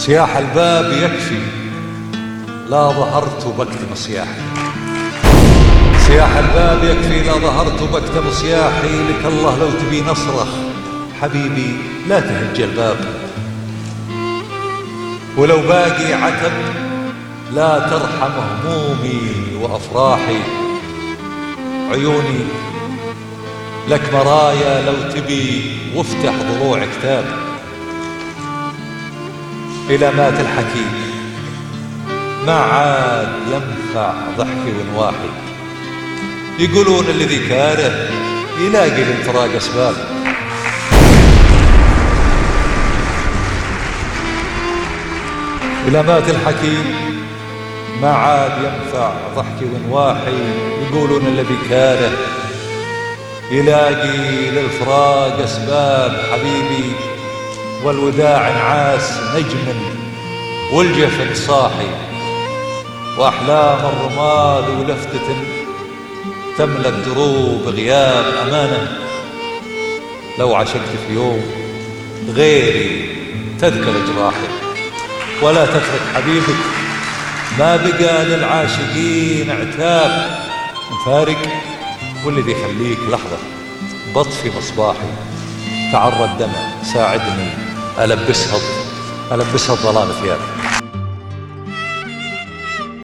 صياح الباب يكفي. لا ظهرت بكتم صياحي صياح الباب يكفي لا ظهرت بكتم صياحي لك الله لو تبي نصرخ حبيبي لا تهج الباب. ولو باقي عتب لا ترحم همومي وأفراحي. عيوني لك مرايا لو تبي وافتح ضلوع كتاب. إلى مات الحكيم. ما عاد ينفع ضحكي ونواحي يقولون الذي كاره يلاقي للفراق أسباب. إلى مات الحكيم ما عاد ينفع ضحكي ونواحي يقولون الذي كاره يلاقي للفراق أسباب. حبيبي والوداع انعاس نجم والجفن صاحي وأحلام الرماد ولفتة تملى الدروب غياب أمانة لو عشقت في يوم غيري تذكر جراحي. ولا تترك حبيبك ما بقى للعاشقين عتاب. مفارق والذي يخليك لحظة بطفي مصباحي. تعرى الدمع ساعدني. ألبسها ألبسها الظلام ثيابي